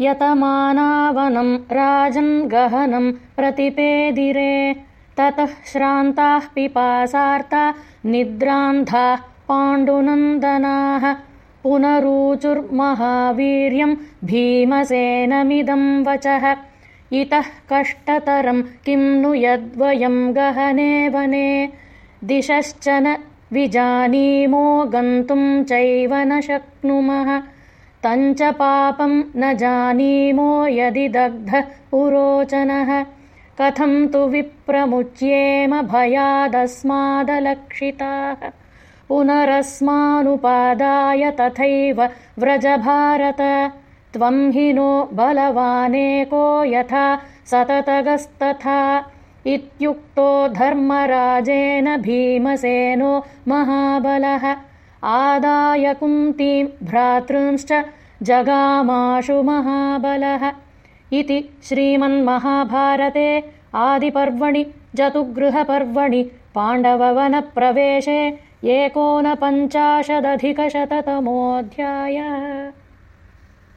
यतमानावनं राजन् गहनं प्रतिपेदिरे। ततः श्रान्ताः पिपासार्ता निद्रान्धाः पाण्डुनन्दनाः। पुनरूचुर्महावीर्यम् भीमसेनमिदं वचः। इतः कष्टतरं किं नु यद्वयं गहने वने। दिशश्च न विजानीमो गन्तुं चैव न शक्नुमः तञ्च पापं न जानीमो यदि दग्धः पुरोचनः। कथं तु विप्रमुच्येम भयादस्मादलक्षिताः। पुनरस्मानुपादाय तथैव व्रजभारत। त्वं हि नो बलवानेको यथा सततगस्तथा। इत्युक्तो धर्मराजेन भीमसेनो महाबलः आदाय कुन्तीं भ्रातृंश्च जगामाशु महाबलः इति श्रीमन्महाभारते आदिपर्वणि जतुगृहपर्वणि पाण्डववनप्रवेशे एकोनपञ्चाशदधिकशततमोऽध्यायः